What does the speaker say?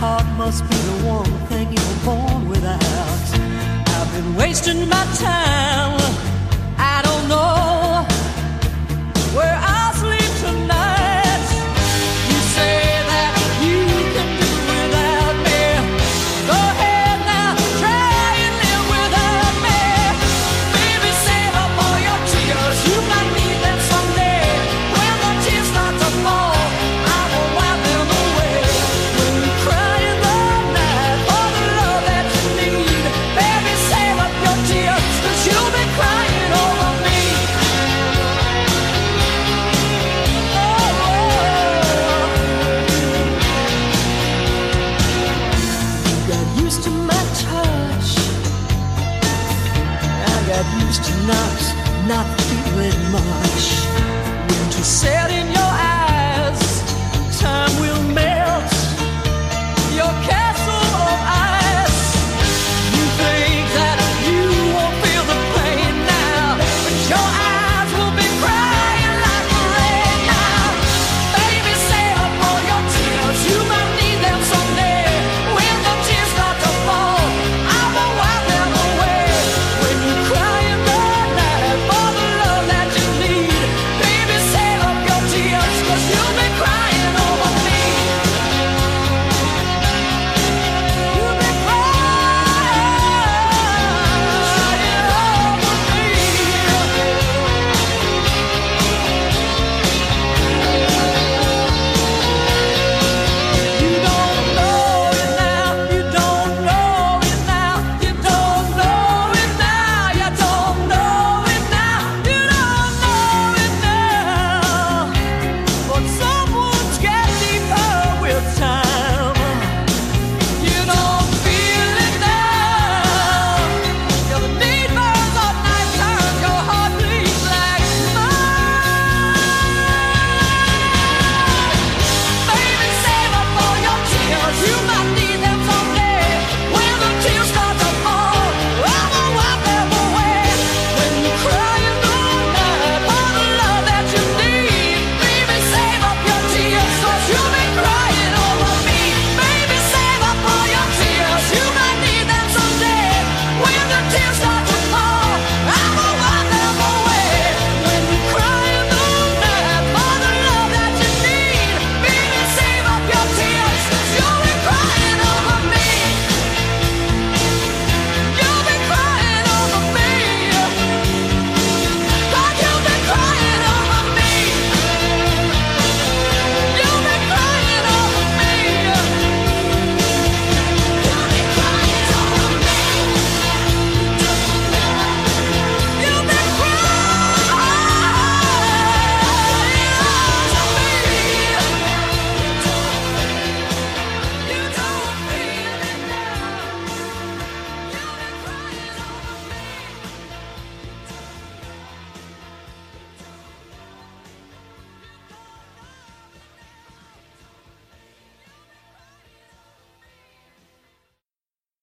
heart must be the one thing you're born without. I've been wasting my time. used to not, not feeling much. Winter set in your eyes.